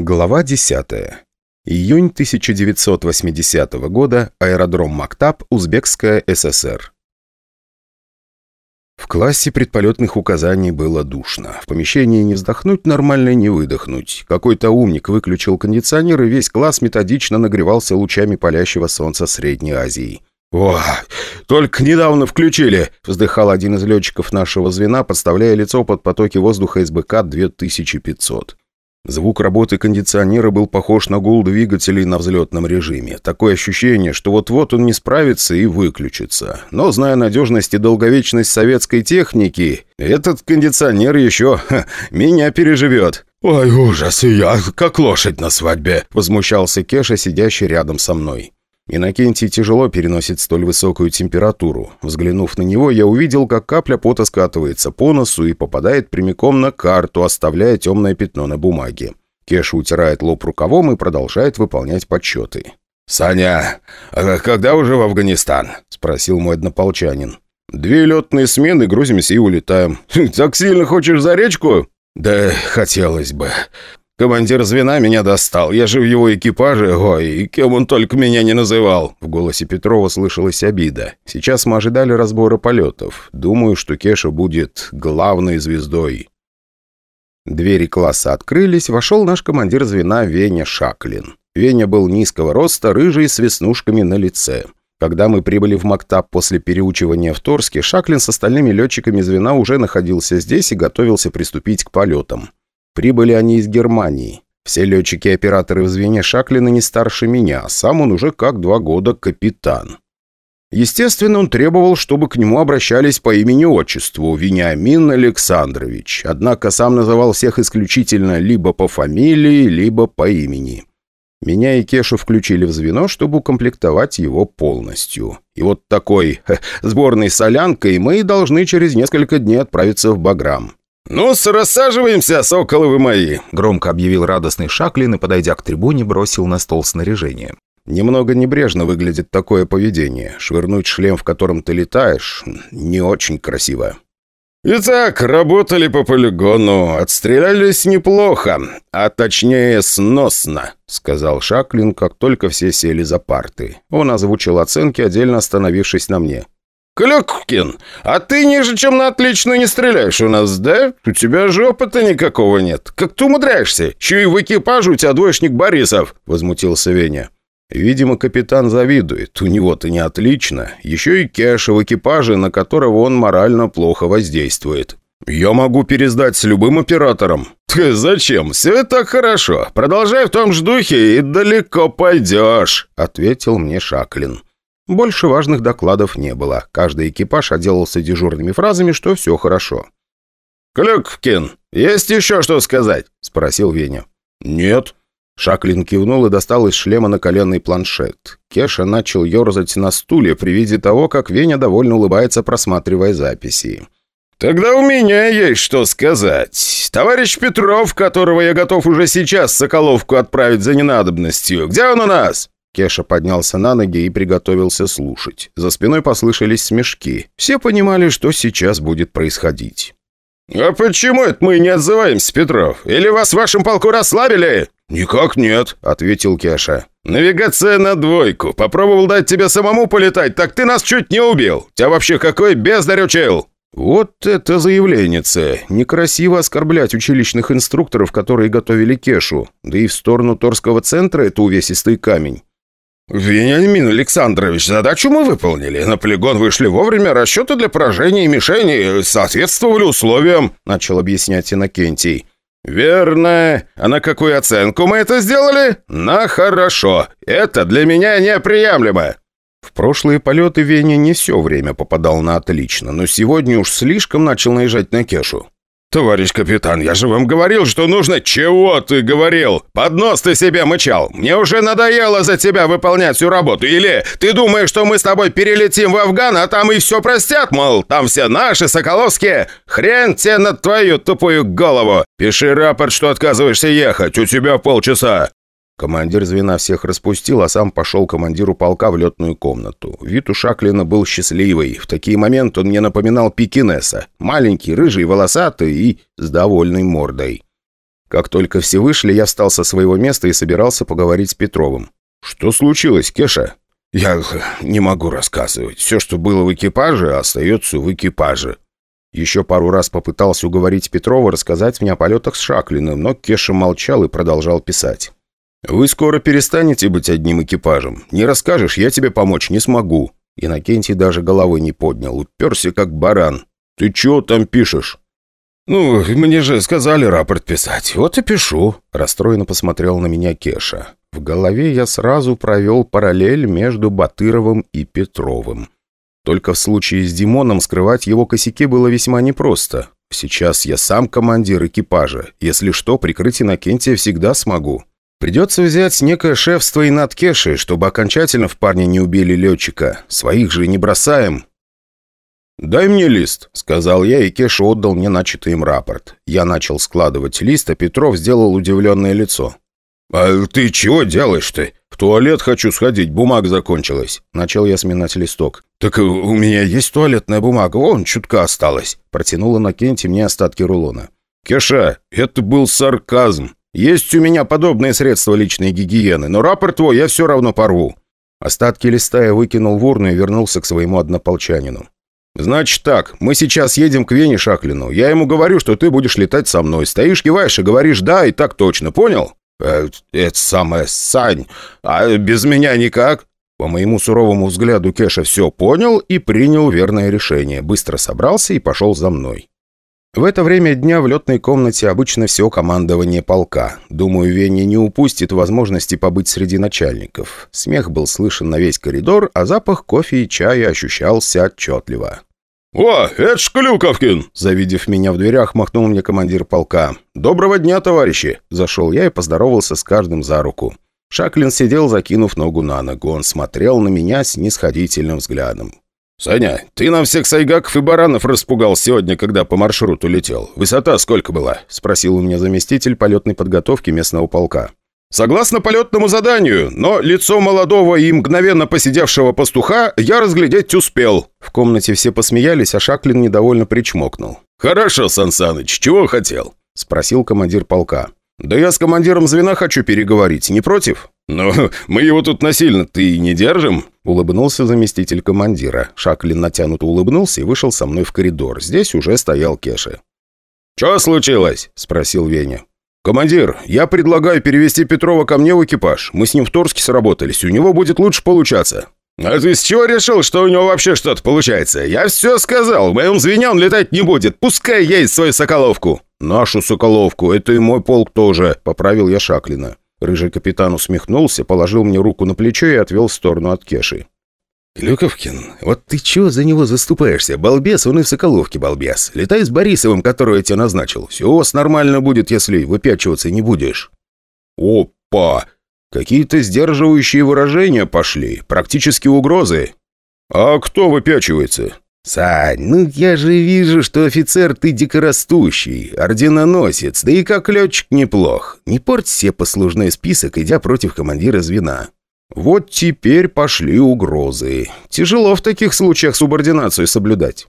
Глава 10. Июнь 1980 года. Аэродром Мактаб, Узбекская ССР. В классе предполетных указаний было душно. В помещении не вздохнуть нормально, не выдохнуть. Какой-то умник выключил кондиционер, и весь класс методично нагревался лучами палящего солнца Средней Азии. «О, только недавно включили!» – вздыхал один из летчиков нашего звена, подставляя лицо под потоки воздуха из БК-2500. Звук работы кондиционера был похож на гул двигателей на взлетном режиме. Такое ощущение, что вот-вот он не справится и выключится. Но, зная надежность и долговечность советской техники, этот кондиционер еще ха, меня переживет. «Ой, ужас, я как лошадь на свадьбе!» – возмущался Кеша, сидящий рядом со мной. Иннокентий тяжело переносит столь высокую температуру. Взглянув на него, я увидел, как капля пота скатывается по носу и попадает прямиком на карту, оставляя темное пятно на бумаге. Кеша утирает лоб рукавом и продолжает выполнять подсчеты. «Саня, а когда уже в Афганистан?» – спросил мой однополчанин. «Две летные смены, грузимся и улетаем. Так сильно хочешь за речку?» «Да хотелось бы. «Командир звена меня достал. Я же в его экипаже. Ой, и кем он только меня не называл!» В голосе Петрова слышалась обида. «Сейчас мы ожидали разбора полетов. Думаю, что Кеша будет главной звездой». Двери класса открылись. Вошел наш командир звена Веня Шаклин. Веня был низкого роста, рыжий, с веснушками на лице. Когда мы прибыли в Мактаб после переучивания в Торске, Шаклин с остальными летчиками звена уже находился здесь и готовился приступить к полетам. Прибыли они из Германии. Все летчики-операторы в звене Шаклина не старше меня, а сам он уже как два года капитан. Естественно, он требовал, чтобы к нему обращались по имени-отчеству Вениамин Александрович, однако сам называл всех исключительно либо по фамилии, либо по имени. Меня и Кешу включили в звено, чтобы укомплектовать его полностью. И вот такой ха, сборной солянкой мы должны через несколько дней отправиться в Баграм. Ну рассаживаемся, соколы вы мои!» Громко объявил радостный Шаклин и, подойдя к трибуне, бросил на стол снаряжение. Немного небрежно выглядит такое поведение. Швырнуть шлем, в котором ты летаешь, не очень красиво. «Итак, работали по полигону, отстрелялись неплохо, а точнее сносно», — сказал Шаклин, как только все сели за парты. Он озвучил оценки, отдельно остановившись на мне. «Клюккин, а ты ниже, чем на отлично не стреляешь у нас, да? У тебя же опыта никакого нет. Как ты умудряешься? Еще и в экипаже у тебя двоечник Борисов», — возмутился Веня. Видимо, капитан завидует. У него-то не отлично. Еще и Кеша в экипаже, на которого он морально плохо воздействует. «Я могу пересдать с любым оператором». «Ты зачем? Все так хорошо. Продолжай в том же духе и далеко пойдешь», — ответил мне Шаклин. Больше важных докладов не было. Каждый экипаж отделался дежурными фразами, что все хорошо. «Клюккин, есть еще что сказать?» – спросил Веня. «Нет». Шаклин кивнул и достал из шлема наколенный планшет. Кеша начал ерзать на стуле при виде того, как Веня довольно улыбается, просматривая записи. «Тогда у меня есть что сказать. Товарищ Петров, которого я готов уже сейчас Соколовку отправить за ненадобностью, где он у нас?» Кеша поднялся на ноги и приготовился слушать. За спиной послышались смешки. Все понимали, что сейчас будет происходить. «А почему это мы не отзываемся, Петров? Или вас в вашем полку расслабили?» «Никак нет», — ответил Кеша. «Навигация на двойку. Попробовал дать тебе самому полетать, так ты нас чуть не убил. Тебя вообще какой бездарь учил?» «Вот это заявленница! Некрасиво оскорблять училищных инструкторов, которые готовили Кешу. Да и в сторону Торского центра это увесистый камень. «Вениамин Александрович, задачу мы выполнили. На полигон вышли вовремя, расчеты для поражения и мишени соответствовали условиям», — начал объяснять Иннокентий. «Верно. А на какую оценку мы это сделали? На хорошо. Это для меня неприемлемо». В прошлые полеты Веня не все время попадал на отлично, но сегодня уж слишком начал наезжать на Кешу. «Товарищ капитан, я же вам говорил, что нужно...» «Чего ты говорил? Под нос ты себе мычал! Мне уже надоело за тебя выполнять всю работу! Или ты думаешь, что мы с тобой перелетим в Афган, а там и все простят, мол, там все наши, соколовские? Хрен тебе на твою тупую голову! Пиши рапорт, что отказываешься ехать, у тебя полчаса!» Командир звена всех распустил, а сам пошел командиру полка в летную комнату. Вид у Шаклина был счастливый. В такие моменты он мне напоминал пекинеса. Маленький, рыжий, волосатый и с довольной мордой. Как только все вышли, я встал со своего места и собирался поговорить с Петровым. «Что случилось, Кеша?» «Я не могу рассказывать. Все, что было в экипаже, остается в экипаже». Еще пару раз попытался уговорить Петрова рассказать мне о полетах с Шаклиным, но Кеша молчал и продолжал писать. «Вы скоро перестанете быть одним экипажем. Не расскажешь, я тебе помочь не смогу». Иннокентий даже головы не поднял, уперся как баран. «Ты чего там пишешь?» «Ну, мне же сказали рапорт писать, вот и пишу», – расстроенно посмотрел на меня Кеша. В голове я сразу провел параллель между Батыровым и Петровым. Только в случае с Димоном скрывать его косяки было весьма непросто. Сейчас я сам командир экипажа. Если что, прикрыть Иннокентия всегда смогу. Придется взять некое шефство и над Кешей, чтобы окончательно в парня не убили летчика. Своих же не бросаем. «Дай мне лист», — сказал я, и Кеша отдал мне начатый им рапорт. Я начал складывать лист, а Петров сделал удивленное лицо. «А ты чего делаешь-то? В туалет хочу сходить, бумага закончилась». Начал я сминать листок. «Так у меня есть туалетная бумага, вон, чутка осталась». Протянула Накенти мне остатки рулона. «Кеша, это был сарказм. Есть у меня подобные средства личной гигиены, но рапорт твой я все равно порву». Остатки листа я выкинул в урну и вернулся к своему однополчанину. «Значит так, мы сейчас едем к Вене Шаклину. Я ему говорю, что ты будешь летать со мной. Стоишь, киваешь и говоришь «да» и так точно, понял?» э, «Это самое, Сань, а без меня никак?» По моему суровому взгляду Кеша все понял и принял верное решение. Быстро собрался и пошел за мной. В это время дня в летной комнате обычно все командование полка. Думаю, Веня не упустит возможности побыть среди начальников. Смех был слышен на весь коридор, а запах кофе и чая ощущался отчетливо. «О, это Шклюковкин!» Завидев меня в дверях, махнул мне командир полка. «Доброго дня, товарищи!» Зашел я и поздоровался с каждым за руку. Шаклин сидел, закинув ногу на ногу. Он смотрел на меня с нисходительным взглядом. «Саня, ты нам всех сайгаков и баранов распугал сегодня, когда по маршруту летел. Высота сколько была?» – спросил у меня заместитель полетной подготовки местного полка. Согласно полетному заданию, но лицо молодого и мгновенно посидевшего пастуха я разглядеть успел». В комнате все посмеялись, а Шаклин недовольно причмокнул. «Хорошо, Сансаныч, чего хотел?» – спросил командир полка. «Да я с командиром звена хочу переговорить, не против?» «Но мы его тут насильно-то и не держим», — улыбнулся заместитель командира. Шаклин натянуто улыбнулся и вышел со мной в коридор. Здесь уже стоял Кеша. «Что случилось?» — спросил Веня. «Командир, я предлагаю перевести Петрова ко мне в экипаж. Мы с ним в Торске сработались, у него будет лучше получаться». «А ты с чего решил, что у него вообще что-то получается? Я все сказал, в моем звене он летать не будет. Пускай едет свою Соколовку». «Нашу Соколовку, это и мой полк тоже», — поправил я Шаклина. Рыжий капитан усмехнулся, положил мне руку на плечо и отвел в сторону от Кеши. «Люковкин, вот ты чего за него заступаешься? Балбес, он и в Соколовке балбес. Летай с Борисовым, которого я тебе назначил. Все у вас нормально будет, если выпячиваться не будешь». «Опа! Какие-то сдерживающие выражения пошли, практически угрозы». «А кто выпячивается?» «Сань, ну я же вижу, что офицер ты дикорастущий, орденоносец, да и как летчик неплох. Не порть себе послужной список, идя против командира звена». Вот теперь пошли угрозы. Тяжело в таких случаях субординацию соблюдать.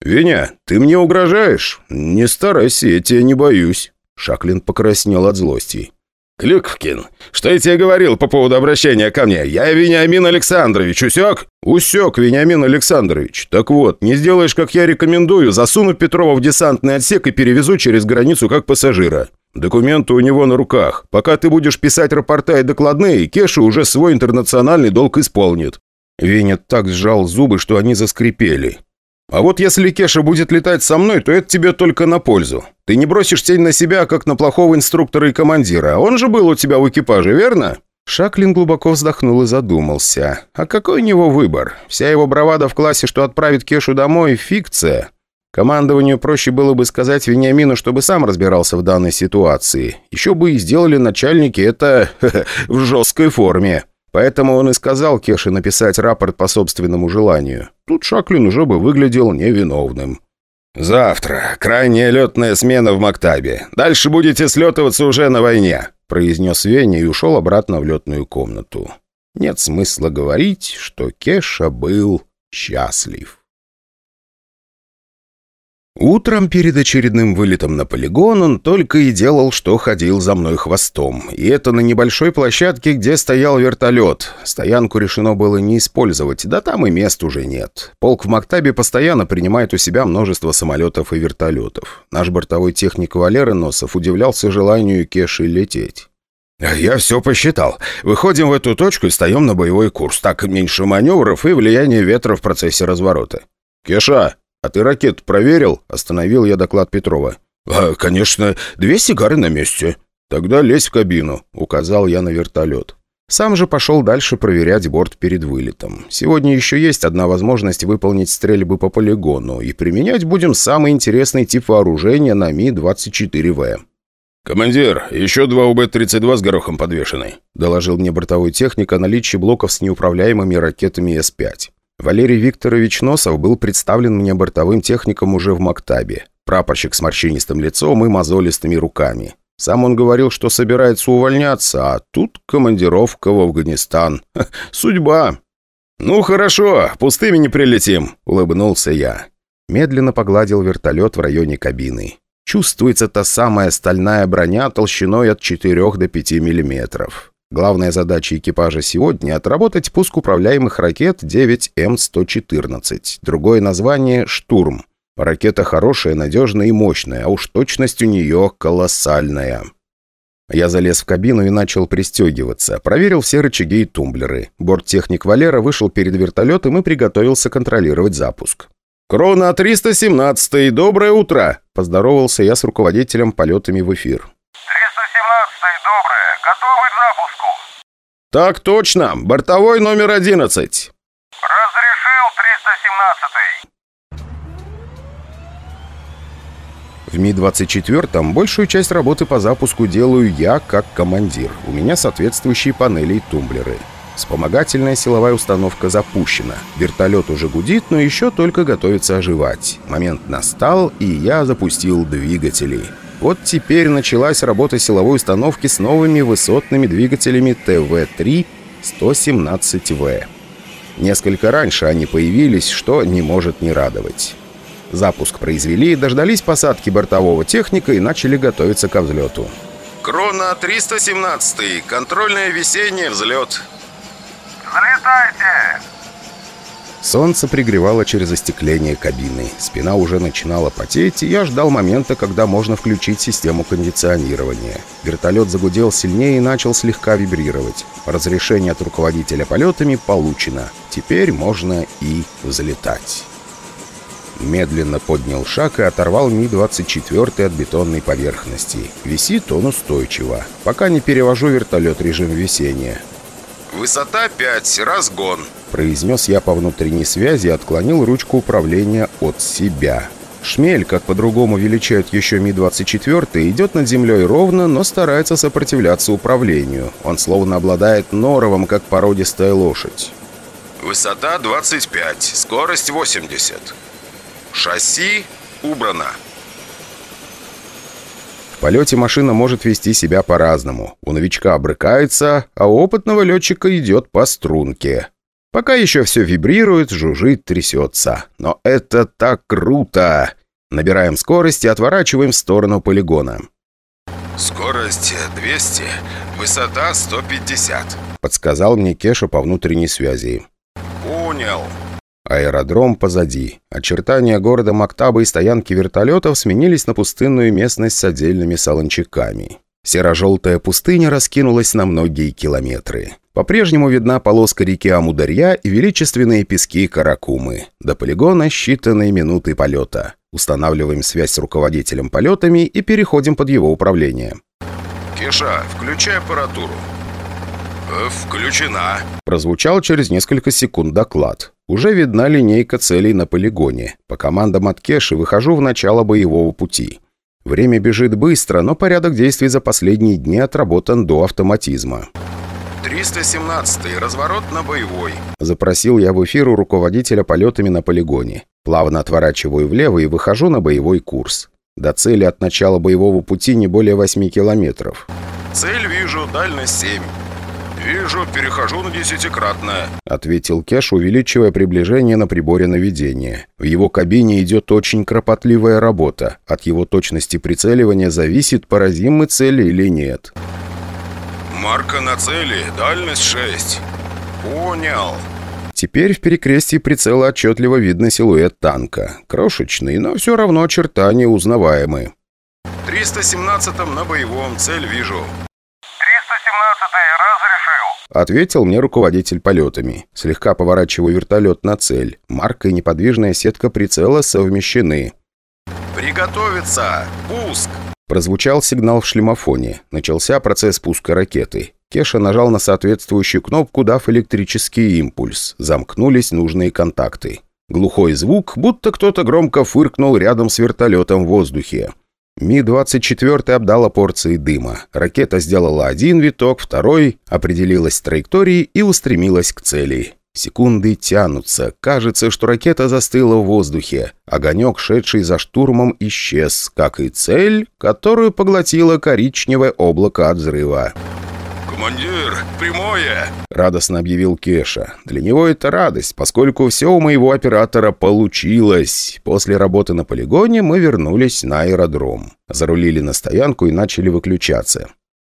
«Веня, ты мне угрожаешь? Не старайся, я тебя не боюсь». Шаклин покраснел от злости. «Клюковкин, что я тебе говорил по поводу обращения ко мне? Я Вениамин Александрович, усек?» «Усек, Вениамин Александрович. Так вот, не сделаешь, как я рекомендую, засуну Петрова в десантный отсек и перевезу через границу как пассажира. Документы у него на руках. Пока ты будешь писать рапорта и докладные, Кеша уже свой интернациональный долг исполнит». Веня так сжал зубы, что они заскрипели. А вот если Кеша будет летать со мной, то это тебе только на пользу. Ты не бросишь тень на себя, как на плохого инструктора и командира. Он же был у тебя в экипаже, верно?» Шаклин глубоко вздохнул и задумался. «А какой у него выбор? Вся его бравада в классе, что отправит Кешу домой, фикция. Командованию проще было бы сказать Вениамину, чтобы сам разбирался в данной ситуации. Еще бы и сделали начальники это в жесткой форме». Поэтому он и сказал Кеше написать рапорт по собственному желанию. Тут Шаклин уже бы выглядел невиновным. «Завтра. Крайняя летная смена в Мактабе. Дальше будете слетываться уже на войне», произнес Веня и ушел обратно в летную комнату. Нет смысла говорить, что Кеша был счастлив. Утром перед очередным вылетом на полигон он только и делал, что ходил за мной хвостом. И это на небольшой площадке, где стоял вертолет. Стоянку решено было не использовать, да там и мест уже нет. Полк в Мактабе постоянно принимает у себя множество самолетов и вертолетов. Наш бортовой техник Валера Носов удивлялся желанию Кеши лететь. «Я все посчитал. Выходим в эту точку и встаем на боевой курс. Так меньше маневров и влияния ветра в процессе разворота». «Кеша, «А ты ракет проверил?» – остановил я доклад Петрова. «А, конечно, две сигары на месте». «Тогда лезь в кабину», – указал я на вертолет. Сам же пошел дальше проверять борт перед вылетом. Сегодня еще есть одна возможность выполнить стрельбы по полигону, и применять будем самый интересный тип вооружения на Ми-24В. «Командир, еще два УБ-32 с горохом подвешены», – доложил мне бортовой техник о наличии блоков с неуправляемыми ракетами С-5. Валерий Викторович Носов был представлен мне бортовым техником уже в Мактабе. Прапорщик с морщинистым лицом и мозолистыми руками. Сам он говорил, что собирается увольняться, а тут командировка в Афганистан. Судьба. «Ну хорошо, пустыми не прилетим», — улыбнулся я. Медленно погладил вертолет в районе кабины. Чувствуется та самая стальная броня толщиной от 4 до 5 миллиметров. Главная задача экипажа сегодня – отработать пуск управляемых ракет 9М114. Другое название – «Штурм». Ракета хорошая, надежная и мощная, а уж точность у нее колоссальная. Я залез в кабину и начал пристегиваться. Проверил все рычаги и тумблеры. Борттехник Валера вышел перед вертолетом и приготовился контролировать запуск. «Крона 317, доброе утро!» – поздоровался я с руководителем полетами в эфир. Готовы к запуску. Так точно. Бортовой номер 11. Разрешил 317. В Ми-24 большую часть работы по запуску делаю я как командир. У меня соответствующие панели и тумблеры. Вспомогательная силовая установка запущена. Вертолет уже гудит, но еще только готовится оживать. Момент настал, и я запустил двигатели. Вот теперь началась работа силовой установки с новыми высотными двигателями ТВ-3 117В. Несколько раньше они появились, что не может не радовать. Запуск произвели, дождались посадки бортового техника и начали готовиться ко взлету. «Крона 317, контрольное весеннее, взлет». «Взлетайте!» Солнце пригревало через остекление кабины. Спина уже начинала потеть, и я ждал момента, когда можно включить систему кондиционирования. Вертолет загудел сильнее и начал слегка вибрировать. Разрешение от руководителя полетами получено. Теперь можно и взлетать. Медленно поднял шаг и оторвал Ми-24 от бетонной поверхности. Висит он устойчиво. Пока не перевожу вертолет режим висения. «Высота 5, разгон», — произнес я по внутренней связи и отклонил ручку управления от себя. Шмель, как по-другому величают еще Ми-24, идет над землей ровно, но старается сопротивляться управлению. Он словно обладает норовом, как породистая лошадь. «Высота 25, скорость 80. Шасси убрано». В полете машина может вести себя по-разному. У новичка брыкается, а у опытного летчика идет по струнке. Пока еще все вибрирует, жужжит, трясется. Но это так круто! Набираем скорость и отворачиваем в сторону полигона. «Скорость 200, высота 150», — подсказал мне Кеша по внутренней связи. «Понял». Аэродром позади. Очертания города Мактаба и стоянки вертолетов сменились на пустынную местность с отдельными солончаками. Серо-желтая пустыня раскинулась на многие километры. По-прежнему видна полоска реки Амударья и величественные пески Каракумы. До полигона считанные минуты полета. Устанавливаем связь с руководителем полетами и переходим под его управление. «Кеша, включай аппаратуру». Э, «Включена», — прозвучал через несколько секунд доклад. Уже видна линейка целей на полигоне. По командам от Кеши выхожу в начало боевого пути. Время бежит быстро, но порядок действий за последние дни отработан до автоматизма. 317 разворот на боевой. Запросил я в эфир у руководителя полетами на полигоне. Плавно отворачиваю влево и выхожу на боевой курс. До цели от начала боевого пути не более 8 километров. Цель вижу, дальность 7. «Вижу, перехожу на десятикратное», — ответил Кеш, увеличивая приближение на приборе наведения. В его кабине идет очень кропотливая работа. От его точности прицеливания зависит, поразим мы цели или нет. «Марка на цели, дальность 6». «Понял». Теперь в перекрестии прицела отчетливо видно силуэт танка. Крошечный, но все равно очертания узнаваемы. «317-м на боевом, цель вижу». 317-й разрешил. Ответил мне руководитель полетами. Слегка поворачиваю вертолет на цель. Марка и неподвижная сетка прицела совмещены. «Приготовиться! Пуск!» Прозвучал сигнал в шлемофоне. Начался процесс пуска ракеты. Кеша нажал на соответствующую кнопку, дав электрический импульс. Замкнулись нужные контакты. Глухой звук, будто кто-то громко фыркнул рядом с вертолетом в воздухе. Ми-24 обдала порцией дыма. Ракета сделала один виток, второй, определилась с траекторией и устремилась к цели. Секунды тянутся. Кажется, что ракета застыла в воздухе. Огонек, шедший за штурмом, исчез, как и цель, которую поглотило коричневое облако от взрыва. «Командир, прямое!» — радостно объявил Кеша. Для него это радость, поскольку все у моего оператора получилось. После работы на полигоне мы вернулись на аэродром. Зарулили на стоянку и начали выключаться.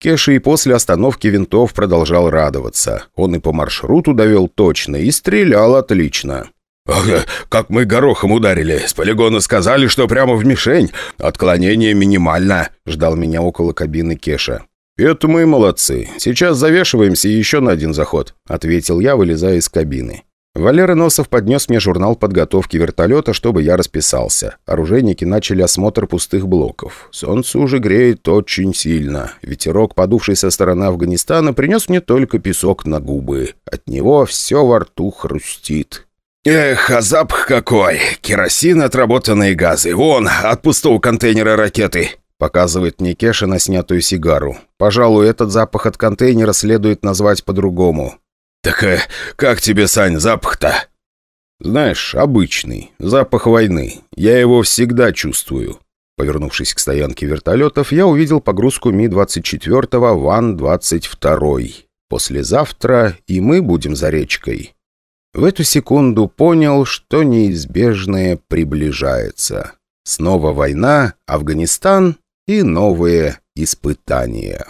Кеша и после остановки винтов продолжал радоваться. Он и по маршруту довел точно, и стрелял отлично. «Ага, как мы горохом ударили. С полигона сказали, что прямо в мишень. Отклонение минимально», — ждал меня около кабины Кеша. «Это мы молодцы. Сейчас завешиваемся еще на один заход», — ответил я, вылезая из кабины. Валера Носов поднес мне журнал подготовки вертолета, чтобы я расписался. Оружейники начали осмотр пустых блоков. Солнце уже греет очень сильно. Ветерок, подувший со стороны Афганистана, принес мне только песок на губы. От него все во рту хрустит. «Эх, а запах какой! Керосин, отработанные газы. Вон, от пустого контейнера ракеты!» Показывает мне Кеша на снятую сигару. Пожалуй, этот запах от контейнера следует назвать по-другому. «Так э, как тебе, Сань, запах-то?» «Знаешь, обычный. Запах войны. Я его всегда чувствую». Повернувшись к стоянке вертолетов, я увидел погрузку Ми-24 Ван-22. Послезавтра и мы будем за речкой. В эту секунду понял, что неизбежное приближается. Снова война, Афганистан и новые испытания.